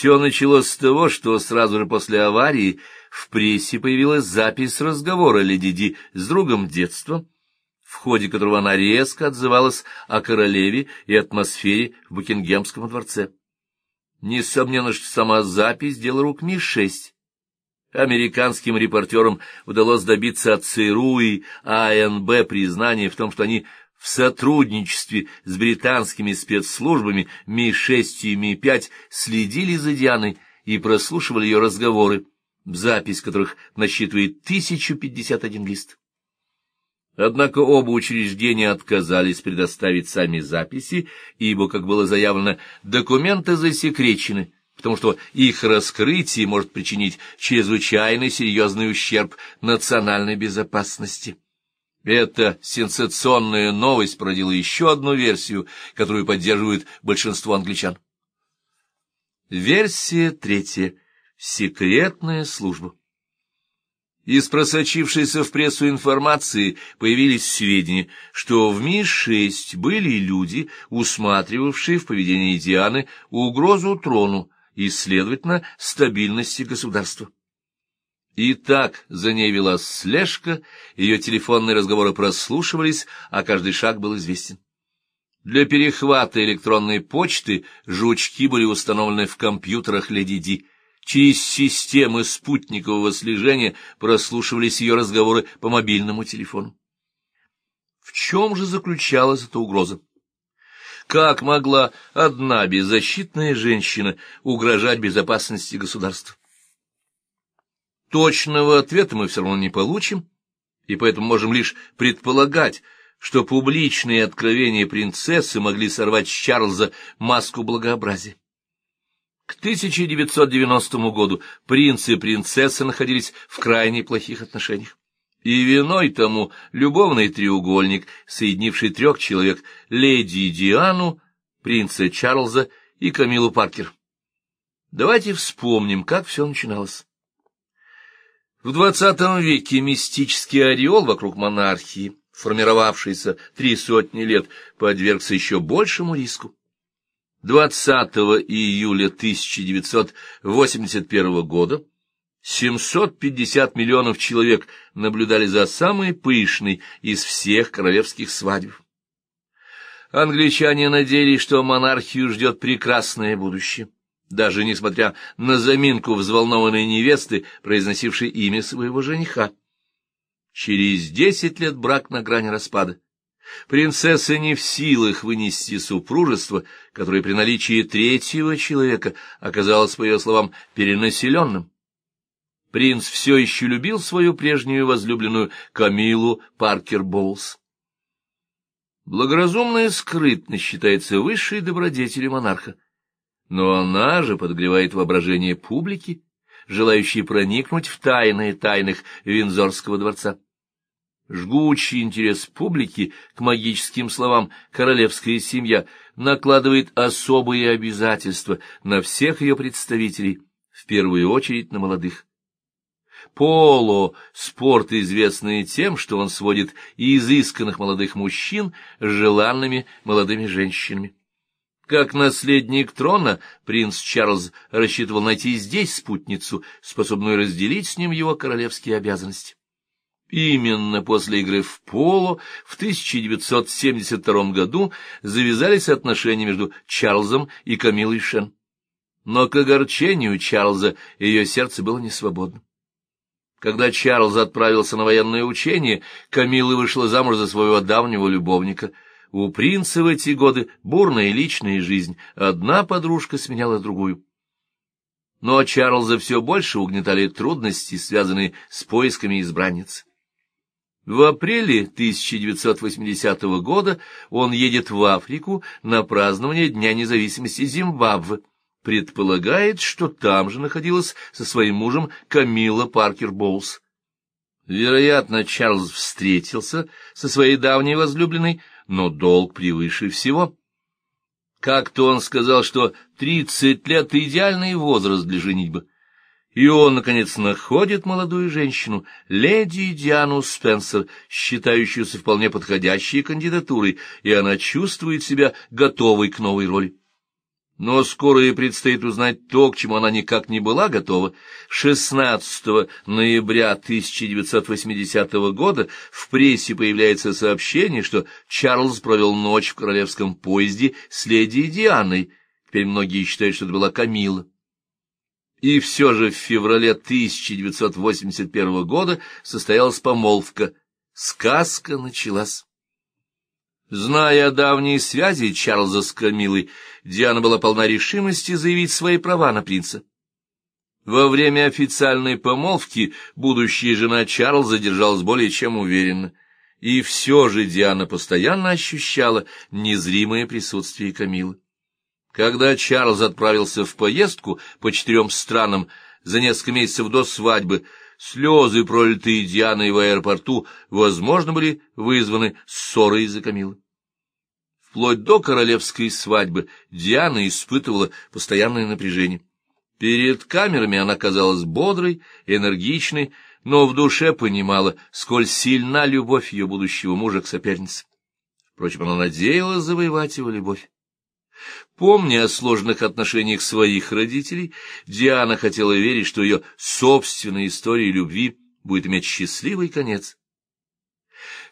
Все началось с того, что сразу же после аварии в прессе появилась запись разговора леди Ди с другом детства, в ходе которого она резко отзывалась о королеве и атмосфере в Букингемском дворце. Несомненно, что сама запись — дело рук Ми-6. Американским репортерам удалось добиться от ЦРУ и АНБ признания в том, что они в сотрудничестве с британскими спецслужбами Ми-6 и Ми-5 следили за Дианой и прослушивали ее разговоры, запись которых насчитывает 1051 лист. Однако оба учреждения отказались предоставить сами записи, ибо, как было заявлено, документы засекречены, потому что их раскрытие может причинить чрезвычайно серьезный ущерб национальной безопасности. Эта сенсационная новость породила еще одну версию, которую поддерживает большинство англичан. Версия третья. Секретная служба. Из просочившейся в прессу информации появились сведения, что в Ми-6 были люди, усматривавшие в поведении Дианы угрозу трону и, следовательно, стабильности государства. И так за ней велась слежка, ее телефонные разговоры прослушивались, а каждый шаг был известен. Для перехвата электронной почты жучки были установлены в компьютерах Леди Ди. Через системы спутникового слежения прослушивались ее разговоры по мобильному телефону. В чем же заключалась эта угроза? Как могла одна беззащитная женщина угрожать безопасности государства? Точного ответа мы все равно не получим, и поэтому можем лишь предполагать, что публичные откровения принцессы могли сорвать с Чарльза маску благообразия. К 1990 году принц и принцесса находились в крайне плохих отношениях. И виной тому любовный треугольник, соединивший трех человек — леди Диану, принца Чарльза и Камилу Паркер. Давайте вспомним, как все начиналось. В XX веке мистический ореол вокруг монархии, формировавшийся три сотни лет, подвергся еще большему риску. 20 июля 1981 года 750 миллионов человек наблюдали за самой пышной из всех королевских свадеб. Англичане надеялись, что монархию ждет прекрасное будущее даже несмотря на заминку взволнованной невесты, произносившей имя своего жениха. Через десять лет брак на грани распада. Принцесса не в силах вынести супружество, которое при наличии третьего человека оказалось, по ее словам, перенаселенным. Принц все еще любил свою прежнюю возлюбленную Камилу Паркер Боулс. Благоразумная скрытность считается высшей добродетелью монарха. Но она же подогревает воображение публики, желающей проникнуть в тайны тайных Винзорского дворца. Жгучий интерес публики к магическим словам «королевская семья» накладывает особые обязательства на всех ее представителей, в первую очередь на молодых. Поло — спорт, известный тем, что он сводит изысканных молодых мужчин с желанными молодыми женщинами. Как наследник трона, принц Чарльз рассчитывал найти здесь спутницу, способную разделить с ним его королевские обязанности. Именно после игры в поло в 1972 году завязались отношения между Чарльзом и Камилой Шен. Но к огорчению Чарльза ее сердце было не свободно. Когда Чарльз отправился на военное учение, Камила вышла замуж за своего давнего любовника — у принца в эти годы бурная личная жизнь, одна подружка сменяла другую. Но Чарльза все больше угнетали трудности, связанные с поисками избранниц. В апреле 1980 года он едет в Африку на празднование Дня независимости Зимбабве. Предполагает, что там же находилась со своим мужем Камила Паркер Боулс. Вероятно, Чарльз встретился со своей давней возлюбленной но долг превыше всего. Как-то он сказал, что тридцать лет — идеальный возраст для женитьбы. И он, наконец, находит молодую женщину, леди Диану Спенсер, считающуюся вполне подходящей кандидатурой, и она чувствует себя готовой к новой роли. Но скоро ей предстоит узнать то, к чему она никак не была готова. 16 ноября 1980 года в прессе появляется сообщение, что Чарльз провел ночь в королевском поезде с леди Дианой. Теперь многие считают, что это была Камила. И все же в феврале 1981 года состоялась помолвка. Сказка началась. Зная о давней связи Чарльза с Камилой, Диана была полна решимости заявить свои права на принца. Во время официальной помолвки будущая жена Чарльза держалась более чем уверенно, и все же Диана постоянно ощущала незримое присутствие Камилы. Когда Чарльз отправился в поездку по четырем странам за несколько месяцев до свадьбы, слезы, пролитые Дианой в аэропорту, возможно, были вызваны ссорой из-за Камилы. Вплоть до королевской свадьбы Диана испытывала постоянное напряжение. Перед камерами она казалась бодрой, энергичной, но в душе понимала, сколь сильна любовь ее будущего мужа к сопернице. Впрочем, она надеялась завоевать его любовь. Помня о сложных отношениях своих родителей, Диана хотела верить, что ее собственная история любви будет иметь счастливый конец.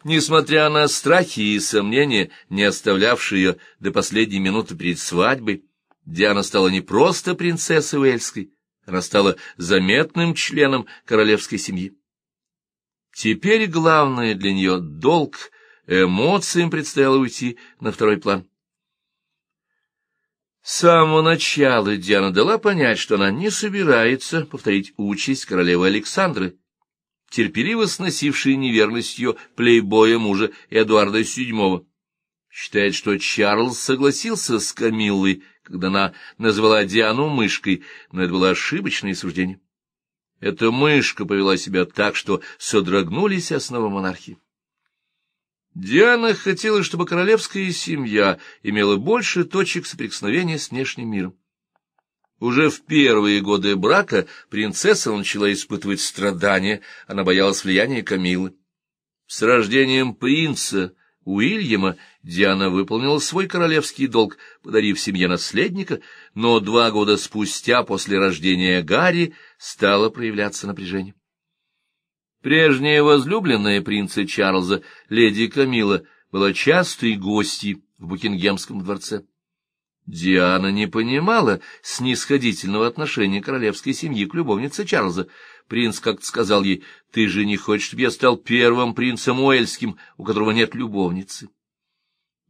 Несмотря на страхи и сомнения, не оставлявшие ее до последней минуты перед свадьбой, Диана стала не просто принцессой Уэльской, она стала заметным членом королевской семьи. Теперь главное для нее долг, эмоциям предстояло уйти на второй план. С самого начала Диана дала понять, что она не собирается повторить участь королевы Александры, терпеливо сносившей неверность ее плейбоя мужа Эдуарда VII. Считает, что Чарльз согласился с Камиллой, когда она назвала Диану мышкой, но это было ошибочное суждение. Эта мышка повела себя так, что содрогнулись основы монархии. Диана хотела, чтобы королевская семья имела больше точек соприкосновения с внешним миром. Уже в первые годы брака принцесса начала испытывать страдания, она боялась влияния Камилы. С рождением принца Уильяма Диана выполнила свой королевский долг, подарив семье наследника, но два года спустя, после рождения Гарри, стало проявляться напряжение. Прежняя возлюбленная принца Чарльза, леди Камила, была частой гостьей в Букингемском дворце. Диана не понимала снисходительного отношения королевской семьи к любовнице Чарльза. Принц как-то сказал ей, «Ты же не хочешь, чтобы я стал первым принцем Уэльским, у которого нет любовницы?»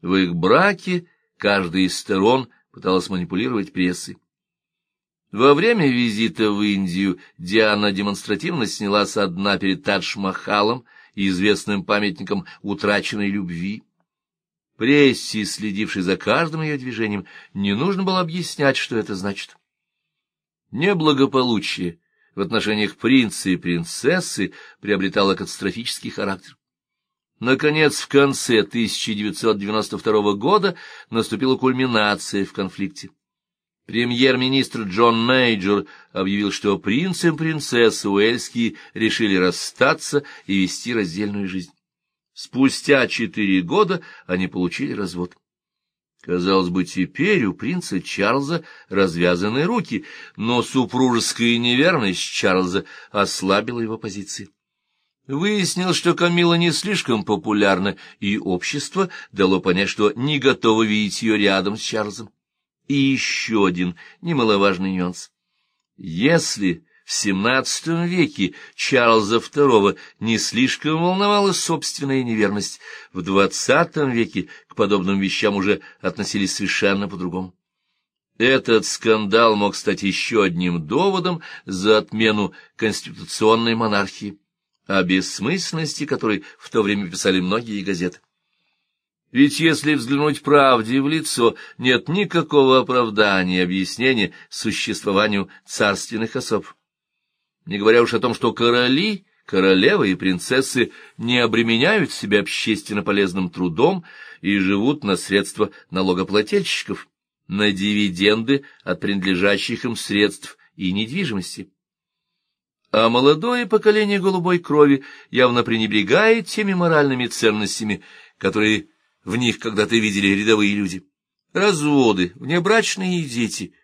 В их браке каждая из сторон пыталась манипулировать прессой. Во время визита в Индию Диана демонстративно сняла со дна перед Тадж-Махалом известным памятником утраченной любви. Прессе, следившей за каждым ее движением, не нужно было объяснять, что это значит. Неблагополучие в отношениях принца и принцессы приобретало катастрофический характер. Наконец, в конце 1992 года наступила кульминация в конфликте. Премьер-министр Джон Мейджор объявил, что принц и принцесса Уэльские решили расстаться и вести раздельную жизнь. Спустя четыре года они получили развод. Казалось бы, теперь у принца Чарльза развязаны руки, но супружеская неверность Чарльза ослабила его позиции. Выяснилось, что Камила не слишком популярна, и общество дало понять, что не готово видеть ее рядом с Чарльзом. И еще один немаловажный нюанс. Если в XVII веке Чарльза II не слишком волновала собственная неверность. В XX веке к подобным вещам уже относились совершенно по-другому. Этот скандал мог стать еще одним доводом за отмену конституционной монархии, о бессмысленности которой в то время писали многие газеты. Ведь если взглянуть правде в лицо, нет никакого оправдания и объяснения существованию царственных особ не говоря уж о том, что короли, королевы и принцессы не обременяют себя общественно полезным трудом и живут на средства налогоплательщиков, на дивиденды от принадлежащих им средств и недвижимости. А молодое поколение голубой крови явно пренебрегает теми моральными ценностями, которые в них когда-то видели рядовые люди. Разводы, внебрачные дети,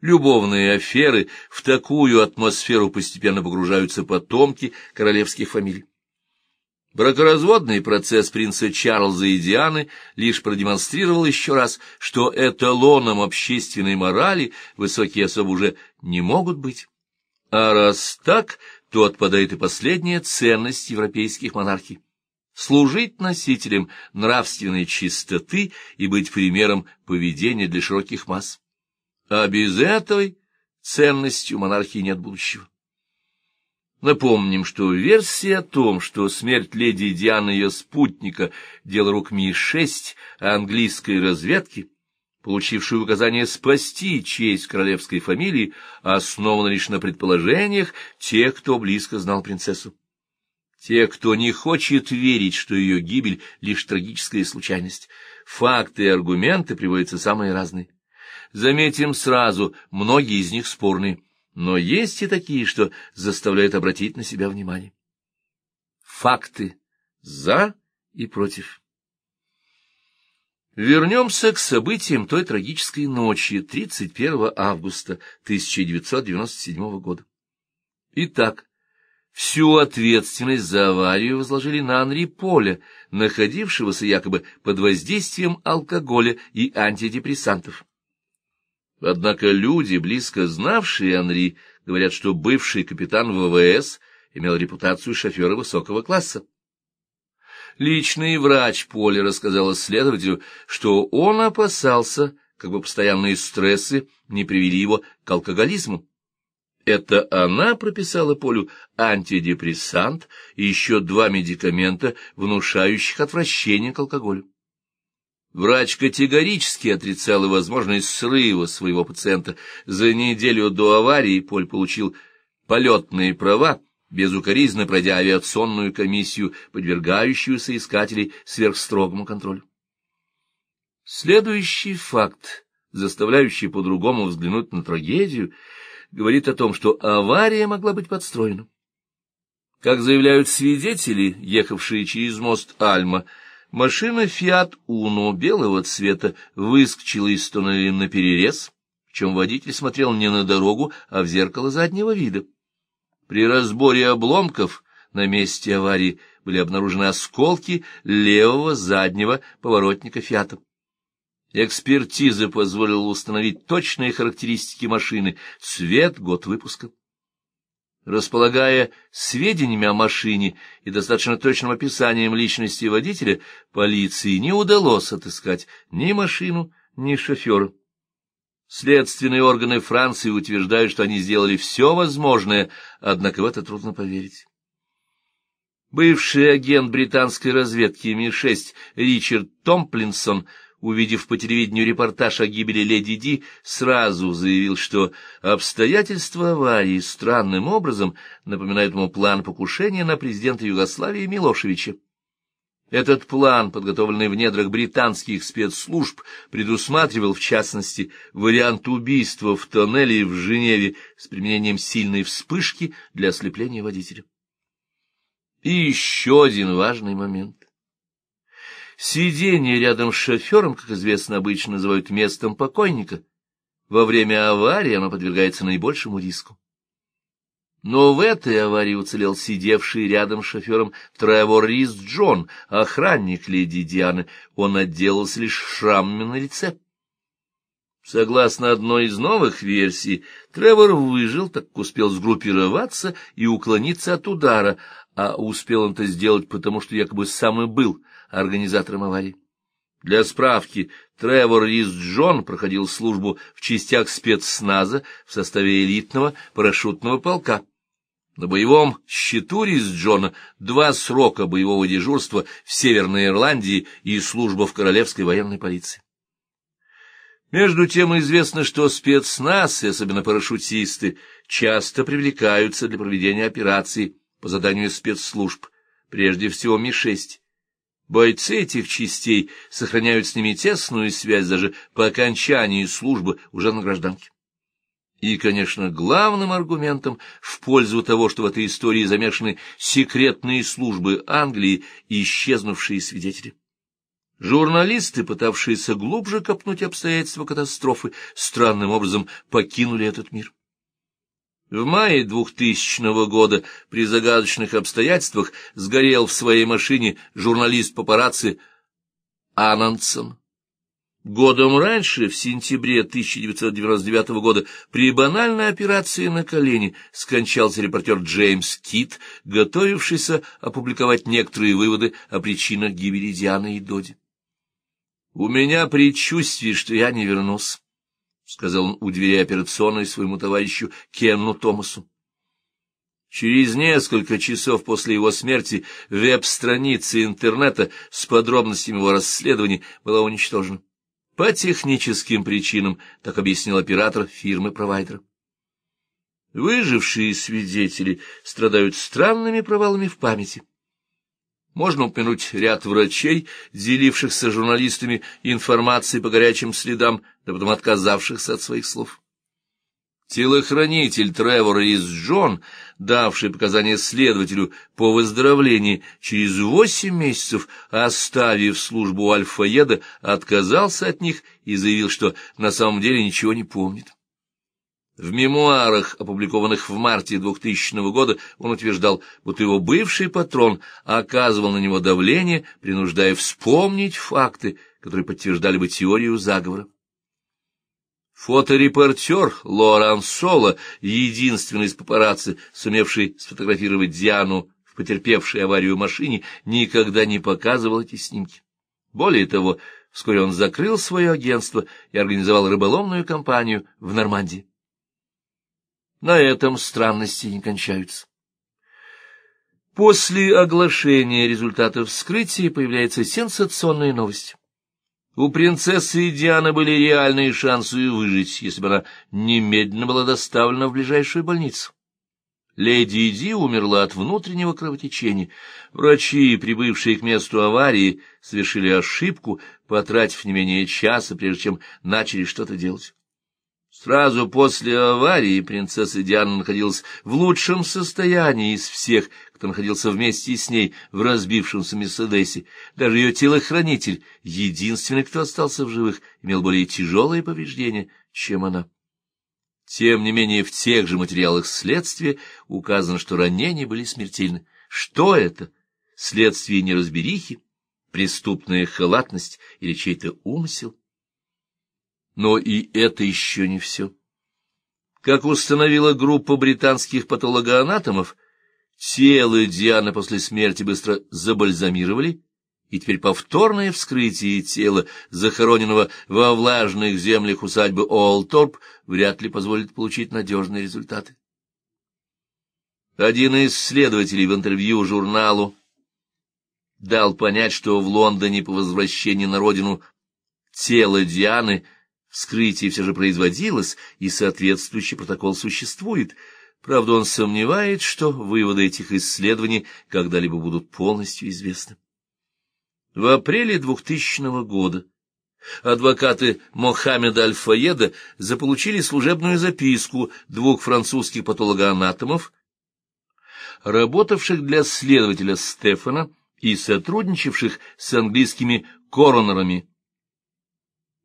любовные аферы, в такую атмосферу постепенно погружаются потомки королевских фамилий. Бракоразводный процесс принца Чарльза и Дианы лишь продемонстрировал еще раз, что эталоном общественной морали высокие особы уже не могут быть. А раз так, то отпадает и последняя ценность европейских монархий — служить носителем нравственной чистоты и быть примером поведения для широких масс. А без этой ценности у монархии нет будущего. Напомним, что версия о том, что смерть леди Дианы и ее спутника — дело рук Ми-6 английской разведки, получившей указание спасти честь королевской фамилии, основана лишь на предположениях тех, кто близко знал принцессу. Те, кто не хочет верить, что ее гибель — лишь трагическая случайность. Факты и аргументы приводятся самые разные. Заметим сразу, многие из них спорные но есть и такие, что заставляют обратить на себя внимание. Факты «за» и «против». Вернемся к событиям той трагической ночи 31 августа 1997 года. Итак, всю ответственность за аварию возложили на Анри Поля, находившегося якобы под воздействием алкоголя и антидепрессантов. Однако люди, близко знавшие Анри, говорят, что бывший капитан ВВС имел репутацию шофера высокого класса. Личный врач Поля рассказал следователю, что он опасался, как бы постоянные стрессы не привели его к алкоголизму. Это она прописала Полю антидепрессант и еще два медикамента, внушающих отвращение к алкоголю. Врач категорически отрицал и возможность срыва своего пациента. За неделю до аварии Поль получил полетные права, безукоризненно пройдя авиационную комиссию, подвергающую соискателей сверхстрогому контролю. Следующий факт, заставляющий по-другому взглянуть на трагедию, говорит о том, что авария могла быть подстроена. Как заявляют свидетели, ехавшие через мост Альма, Машина «Фиат Уно» белого цвета выскочила из туннеля на перерез, чем водитель смотрел не на дорогу, а в зеркало заднего вида. При разборе обломков на месте аварии были обнаружены осколки левого заднего поворотника «Фиата». Экспертиза позволила установить точные характеристики машины, цвет, год выпуска. Располагая сведениями о машине и достаточно точным описанием личности водителя, полиции не удалось отыскать ни машину, ни шофера. Следственные органы Франции утверждают, что они сделали все возможное, однако в это трудно поверить. Бывший агент британской разведки Ми-6 Ричард Томплинсон увидев по телевидению репортаж о гибели леди Ди, сразу заявил, что обстоятельства аварии странным образом напоминают ему план покушения на президента Югославии Милошевича. Этот план, подготовленный в недрах британских спецслужб, предусматривал, в частности, вариант убийства в тоннеле в Женеве с применением сильной вспышки для ослепления водителя. И еще один важный момент. Сиденье рядом с шофером, как известно, обычно называют местом покойника. Во время аварии оно подвергается наибольшему риску. Но в этой аварии уцелел сидевший рядом с шофером Тревор Рис Джон, охранник леди Дианы. Он отделался лишь шрамами на лице. Согласно одной из новых версий, Тревор выжил, так как успел сгруппироваться и уклониться от удара, а успел он это сделать потому, что якобы сам и был организатором аварии. Для справки, Тревор Рис Джон проходил службу в частях спецсназа в составе элитного парашютного полка. На боевом счету Рис Джона два срока боевого дежурства в Северной Ирландии и служба в Королевской военной полиции. Между тем известно, что спецназ, и особенно парашютисты, часто привлекаются для проведения операций по заданию спецслужб, прежде всего Ми-6. Бойцы этих частей сохраняют с ними тесную связь даже по окончании службы уже на гражданке. И, конечно, главным аргументом в пользу того, что в этой истории замешаны секретные службы Англии и исчезнувшие свидетели. Журналисты, пытавшиеся глубже копнуть обстоятельства катастрофы, странным образом покинули этот мир. В мае 2000 года при загадочных обстоятельствах сгорел в своей машине журналист-папарацци Анансон. Годом раньше, в сентябре 1999 года, при банальной операции на колени скончался репортер Джеймс Кит, готовившийся опубликовать некоторые выводы о причинах гибели Дианы и Доди. «У меня предчувствие, что я не вернусь», — сказал он у двери операционной своему товарищу Кенну Томасу. Через несколько часов после его смерти веб-страница интернета с подробностями его расследований была уничтожена. По техническим причинам, так объяснил оператор фирмы-провайдера. Выжившие свидетели страдают странными провалами в памяти. Можно упомянуть ряд врачей, делившихся журналистами информацией по горячим следам, да потом отказавшихся от своих слов. Телохранитель Тревор из Джон, давший показания следователю по выздоровлении, через восемь месяцев, оставив службу Альфаеда, отказался от них и заявил, что на самом деле ничего не помнит. В мемуарах, опубликованных в марте 2000 года, он утверждал, будто его бывший патрон оказывал на него давление, принуждая вспомнить факты, которые подтверждали бы теорию заговора. Фоторепортер Лоран Соло, единственный из папарацци, сумевший сфотографировать Диану в потерпевшей аварию машине, никогда не показывал эти снимки. Более того, вскоре он закрыл свое агентство и организовал рыболовную кампанию в Нормандии. На этом странности не кончаются. После оглашения результатов вскрытия появляется сенсационная новость. У принцессы Дианы были реальные шансы выжить, если бы она немедленно была доставлена в ближайшую больницу. Леди Ди умерла от внутреннего кровотечения. Врачи, прибывшие к месту аварии, совершили ошибку, потратив не менее часа, прежде чем начали что-то делать. Сразу после аварии принцесса Диана находилась в лучшем состоянии из всех, кто находился вместе с ней в разбившемся Мерседесе. Даже ее телохранитель, единственный, кто остался в живых, имел более тяжелые повреждения, чем она. Тем не менее, в тех же материалах следствия указано, что ранения были смертельны. Что это? Следствие неразберихи? Преступная халатность или чей-то умысел? Но и это еще не все. Как установила группа британских патологоанатомов, тело Дианы после смерти быстро забальзамировали, и теперь повторное вскрытие тела, захороненного во влажных землях усадьбы Олторп, вряд ли позволит получить надежные результаты. Один из следователей в интервью журналу дал понять, что в Лондоне по возвращении на родину тело Дианы – Вскрытие все же производилось, и соответствующий протокол существует. Правда, он сомневает, что выводы этих исследований когда-либо будут полностью известны. В апреле 2000 года адвокаты Мохаммеда Аль-Фаеда заполучили служебную записку двух французских патологоанатомов, работавших для следователя Стефана и сотрудничавших с английскими коронерами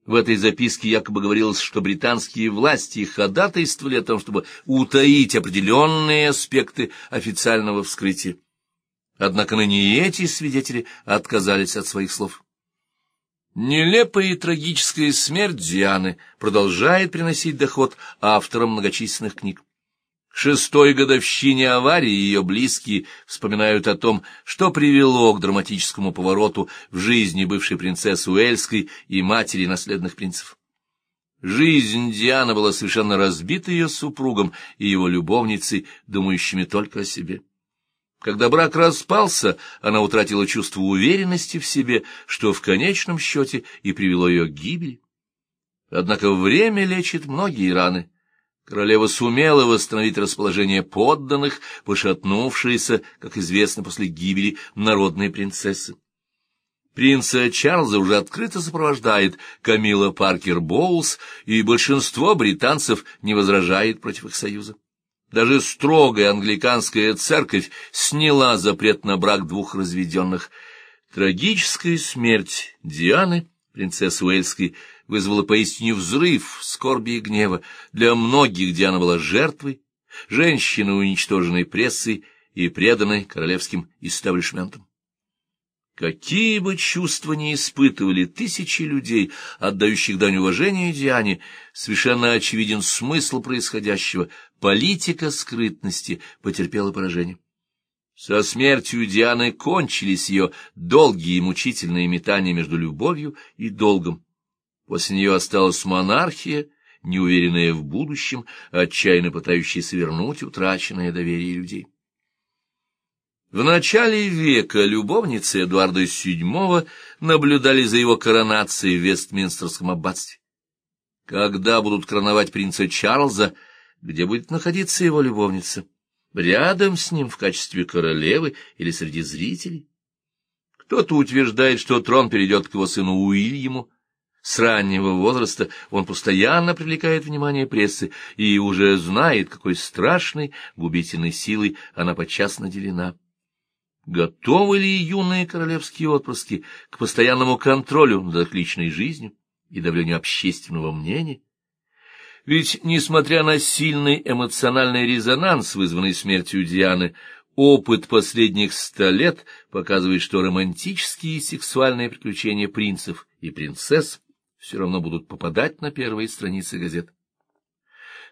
в этой записке якобы говорилось, что британские власти ходатайствовали о том, чтобы утаить определенные аспекты официального вскрытия. Однако ныне эти свидетели отказались от своих слов. Нелепая и трагическая смерть Дианы продолжает приносить доход авторам многочисленных книг шестой годовщине аварии ее близкие вспоминают о том, что привело к драматическому повороту в жизни бывшей принцессы Уэльской и матери наследных принцев. Жизнь Дианы была совершенно разбита ее супругом и его любовницей, думающими только о себе. Когда брак распался, она утратила чувство уверенности в себе, что в конечном счете и привело ее к гибели. Однако время лечит многие раны — Королева сумела восстановить расположение подданных, пошатнувшиеся, как известно, после гибели народной принцессы. Принца Чарльза уже открыто сопровождает Камила Паркер Боулс, и большинство британцев не возражает против их союза. Даже строгая англиканская церковь сняла запрет на брак двух разведенных. Трагическая смерть Дианы, принцессы Уэльской, вызвала поистине взрыв скорби и гнева. Для многих Диана была жертвой, женщины, уничтоженной прессой и преданной королевским истеблишментом. Какие бы чувства ни испытывали тысячи людей, отдающих дань уважения Диане, совершенно очевиден смысл происходящего. Политика скрытности потерпела поражение. Со смертью Дианы кончились ее долгие и мучительные метания между любовью и долгом. После нее осталась монархия, неуверенная в будущем, отчаянно пытающаяся вернуть утраченное доверие людей. В начале века любовницы Эдуарда VII наблюдали за его коронацией в Вестминстерском аббатстве. Когда будут короновать принца Чарльза, где будет находиться его любовница? Рядом с ним в качестве королевы или среди зрителей? Кто-то утверждает, что трон перейдет к его сыну Уильяму. С раннего возраста он постоянно привлекает внимание прессы и уже знает, какой страшной губительной силой она подчас наделена. Готовы ли юные королевские отпрыски к постоянному контролю над их личной жизнью и давлению общественного мнения? Ведь, несмотря на сильный эмоциональный резонанс, вызванный смертью Дианы, опыт последних ста лет показывает, что романтические и сексуальные приключения принцев и принцесс все равно будут попадать на первые страницы газет.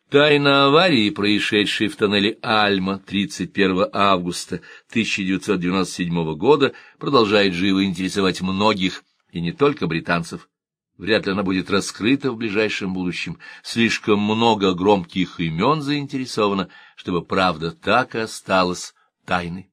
Тайна аварии, происшедшей в тоннеле Альма 31 августа 1997 года, продолжает живо интересовать многих, и не только британцев. Вряд ли она будет раскрыта в ближайшем будущем. Слишком много громких имен заинтересовано, чтобы правда так и осталась тайной.